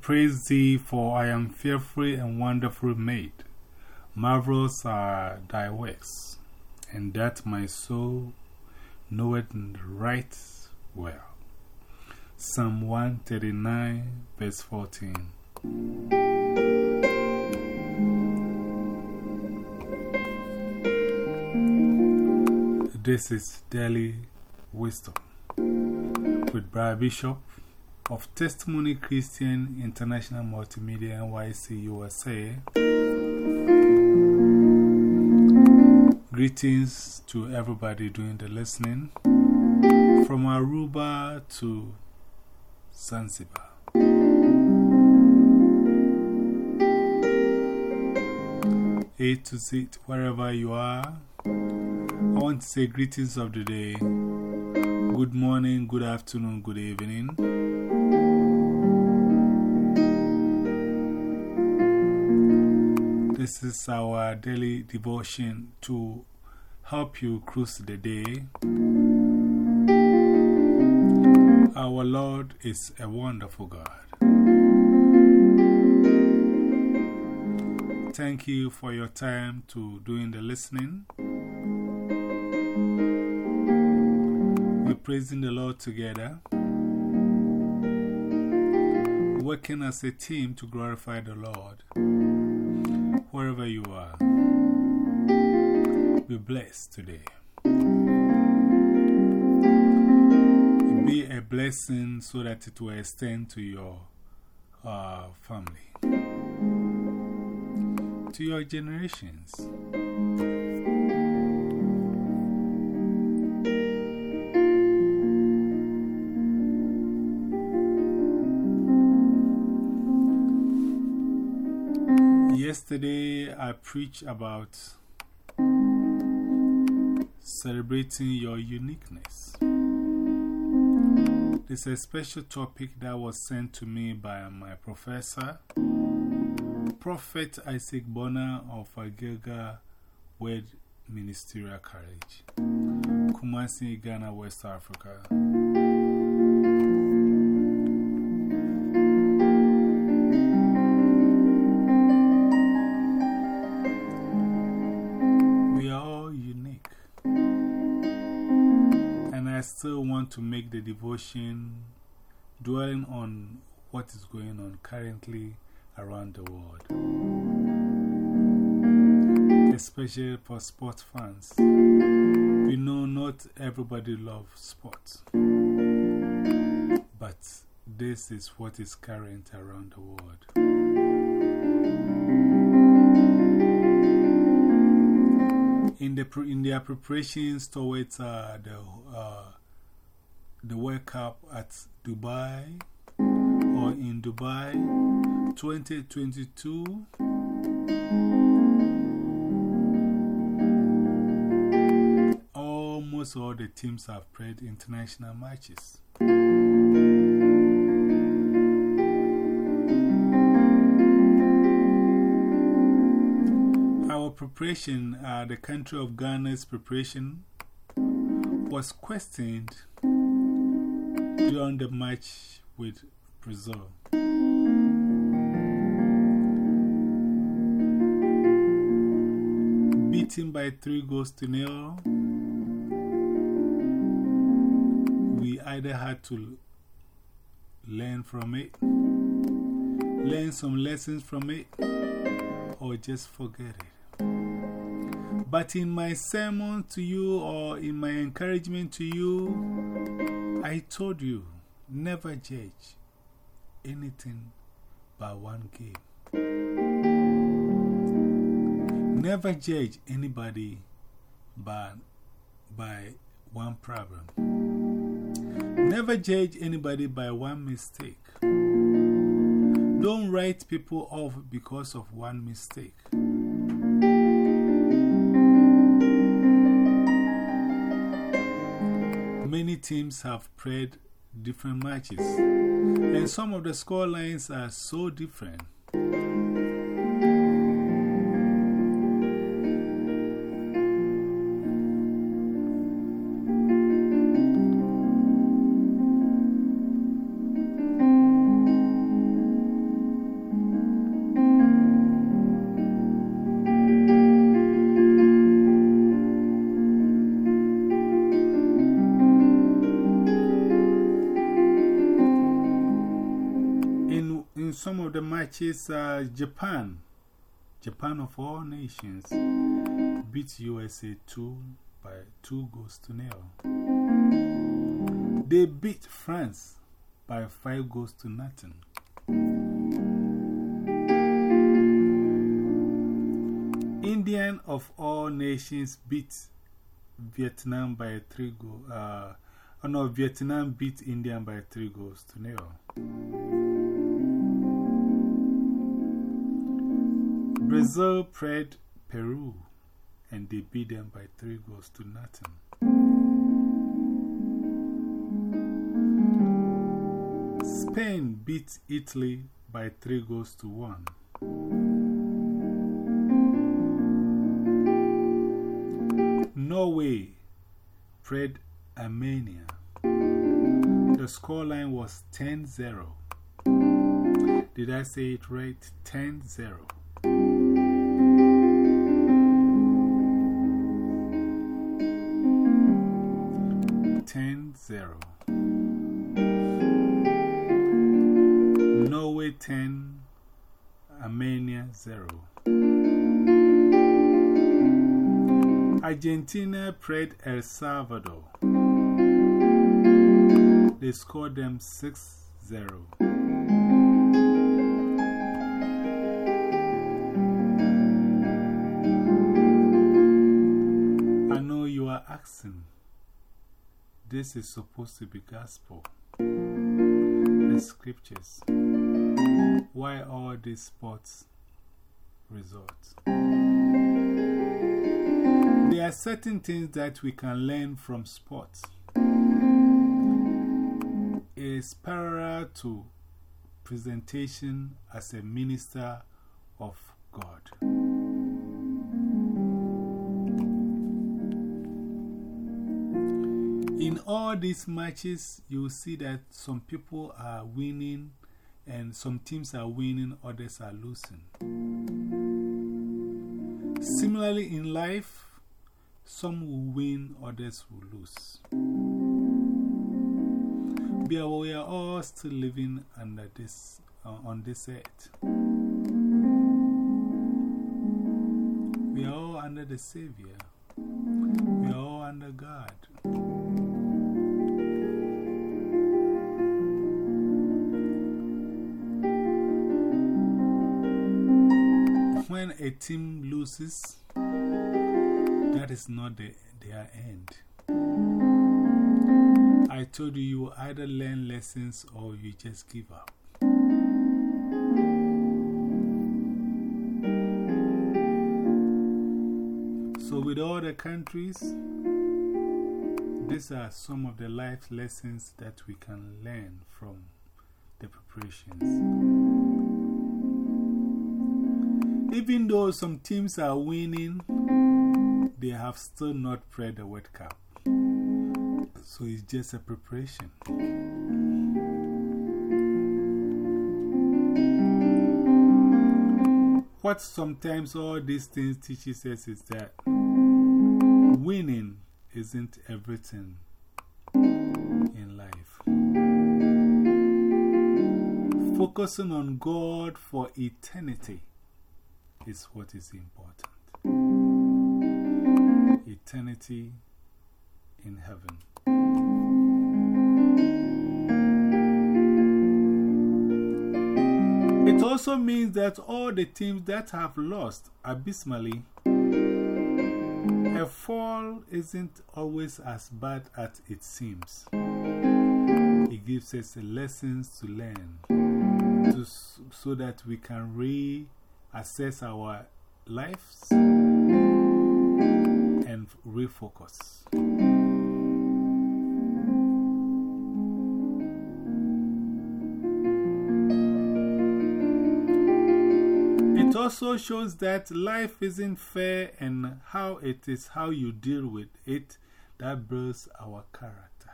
praise thee, for I am fearfully and wonderfully made. Marvelous are thy works, and that my soul knoweth right well. Psalm 139, verse 14. This is Daily Wisdom with Brian Bishop of Testimony Christian International Multimedia NYC USA. Greetings to everybody doing the listening from Aruba to Zanzibar. A to Z, wherever you are, I want to say greetings of the day. Good morning, good afternoon, good evening. This is our daily devotion to help you cruise the day. Our Lord is a wonderful God. Thank you for your time to doing the listening. We're praising the Lord together, working as a team to glorify the Lord wherever you are. Be blessed today. Be a blessing so that it will extend to your uh, family, to your generations. Yesterday, I preached about celebrating your uniqueness. This is a special topic that was sent to me by my professor, Prophet Isaac Bonner of Agilga Word Ministerial College, Kumasi, Ghana, West Africa. I still want to make the devotion dwelling on what is going on currently around the world. Especially for sports fans. We know not everybody loves sports. But this is what is current around the world. In, the, in their preparations towards uh, the, uh, the World Cup at Dubai or in Dubai 2022, almost all the teams have played international matches. Our preparation, uh, the country of Ghana's preparation, was questioned during the match with Brazil. Beaten by three goals to nil, we either had to learn from it, learn some lessons from it, or just forget it. But in my sermon to you or in my encouragement to you, I told you never judge anything by one game. Never judge anybody by, by one problem. Never judge anybody by one mistake. Don't write people off because of one mistake. Many teams have played different matches, and some of the score lines are so different. Matches, uh, Japan, Japan of all nations, beat USA 2 by 2 goals to nil. They beat France by 5 goals to nothing. Indian of all nations beat Vietnam by 3 goals. Uh, oh no, Vietnam beat India by 3 goals to nil. Brazil played Peru and they beat them by 3 goals to nothing. Spain beat Italy by 3 goals to 1. Norway played Armenia. The scoreline was 10 0. Did I say it right? 10 0. Ten zero. Norway ten, Armenia zero. Argentina played El Salvador. They scored them 6 0. I know you are asking, this is supposed to be gospel. The scriptures. Why all these sports results? There are certain things that we can learn from sports. It's parallel to presentation as a minister of God. All these matches, you see that some people are winning and some teams are winning, others are losing. Similarly, in life, some will win, others will lose. We are, we are all still living under this, uh, on this earth. We are all under the Savior. We are all under God. When a team loses, that is not the, their end. I told you you either learn lessons or you just give up. So, with all the countries, these are some of the life lessons that we can learn from the preparations. Even though some teams are winning, they have still not played the World Cup. So it's just a preparation. What sometimes all these things teaches us is that winning isn't everything in life. Focusing on God for eternity is what is important. Eternity in heaven. It also means that all the teams that have lost abysmally, a fall isn't always as bad as it seems. It gives us lessons to learn to, so that we can reassess our lives and refocus. It also shows that life isn't fair and how it is how you deal with it that builds our character.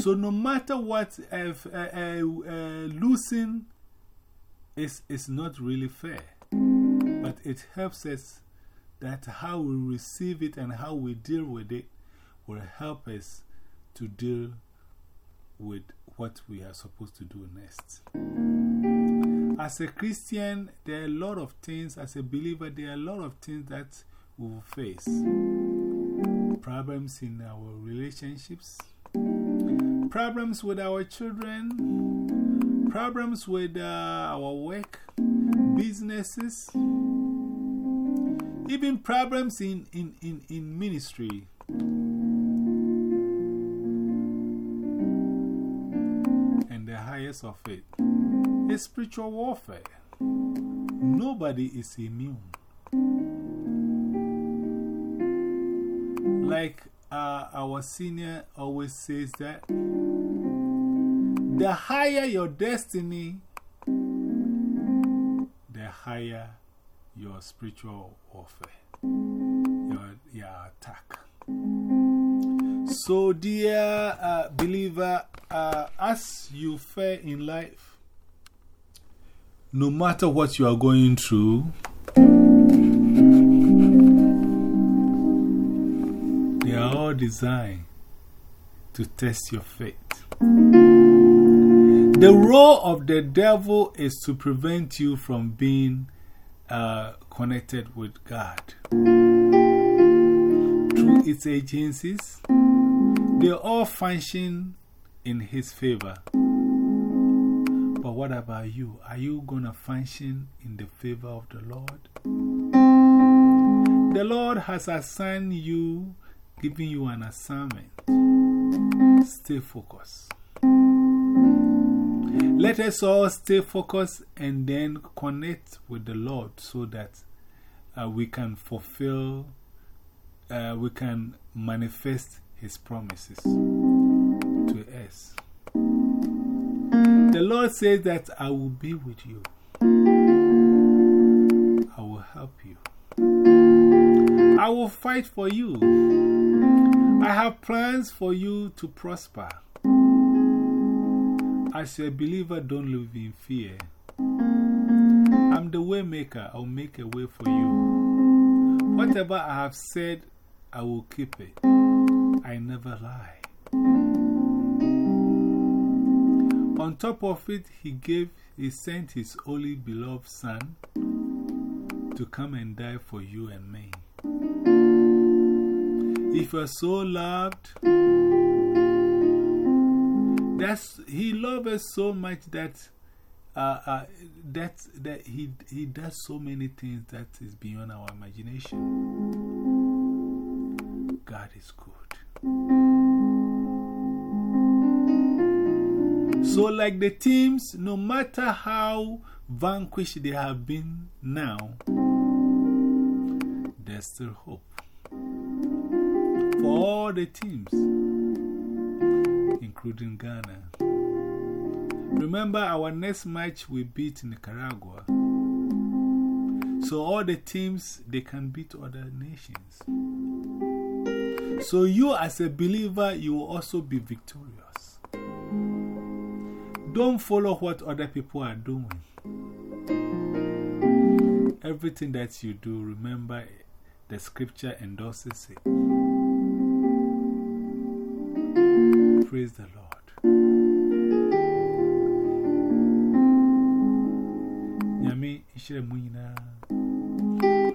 So, no matter what, if, uh, uh, uh, losing is, is not really fair, but it helps us that how we receive it and how we deal with it will help us to deal with what we are supposed to do next. As a Christian, there are a lot of things, as a believer, there are a lot of things that we will face. Problems in our relationships, problems with our children, problems with uh, our work, businesses, even problems in, in, in, in ministry. And the highest of it is spiritual warfare. Nobody is immune. Like uh, our senior always says that the higher your destiny, the higher your spiritual warfare, your, your attack. So, dear uh, believer, uh, as you fare in life, no matter what you are going through, they are all designed to test your faith. The role of the devil is to prevent you from being uh, connected with God. Through its agencies, they all function in His favor. But what about you? Are you going to function in the favor of the Lord? The Lord has assigned you, giving you an assignment. Stay focused. Let us all stay focused and then connect with the Lord so that uh, we can fulfill, uh, we can manifest His promises to us. The Lord says that I will be with you, I will help you, I will fight for you. I have plans for you to prosper. As a believer, don't live in fear. I'm the way maker. I'll make a way for you. Whatever I have said, I will keep it. I never lie. On top of it, he gave, he sent his only beloved son to come and die for you and me. If you are so loved, that's, he loves us so much that, uh, uh, that, that he, he does so many things that is beyond our imagination. God is good. So, like the teams, no matter how vanquished they have been now, there's still hope. For all the teams, including Ghana. Remember, our next match we beat in Nicaragua. So, all the teams, they can beat other nations. So, you as a believer, you will also be victorious. Don't follow what other people are doing. Everything that you do, remember the scripture endorses it. Praise the Lord.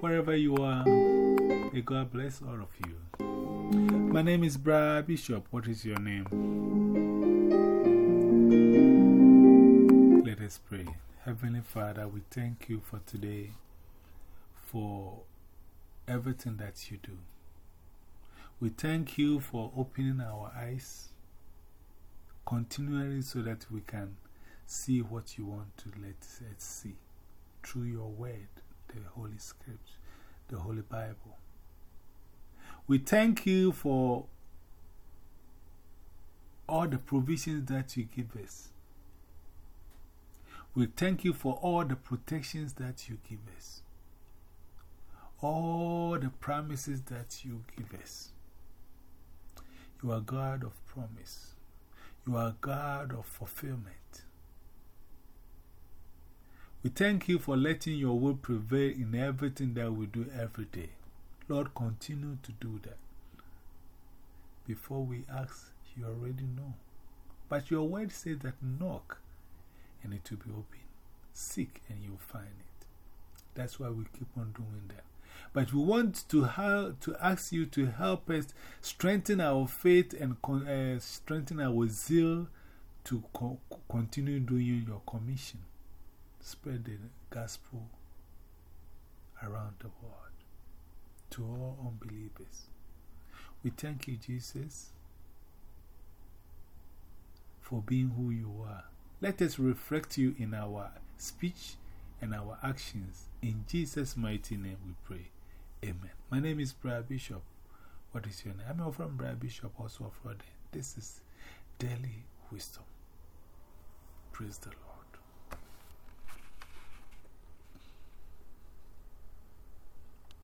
Wherever you are, may God bless all of you. My name is Bra Bishop. What is your name? Let us pray. Heavenly Father, we thank you for today, for everything that you do. We thank you for opening our eyes continually so that we can see what you want to let us see through your word, the Holy Script, the Holy Bible. We thank you for all the provisions that you give us. We thank you for all the protections that you give us, all the promises that you give us. You are God of promise, you are God of fulfillment. We thank you for letting your will prevail in everything that we do every day. Lord, continue to do that. Before we ask, you already know. But your word says that knock and it will be open. Seek and you'll find it. That's why we keep on doing that. But we want to, to ask you to help us strengthen our faith and uh, strengthen our zeal to co continue doing your commission. Spread the gospel around the world to all unbelievers. We thank you, Jesus, for being who you are. Let us reflect you in our speech and our actions. In Jesus' mighty name we pray. Amen. My name is Brad Bishop. What is your name? I'm from Brad Bishop, also of Rodin. This is Daily Wisdom. Praise the Lord.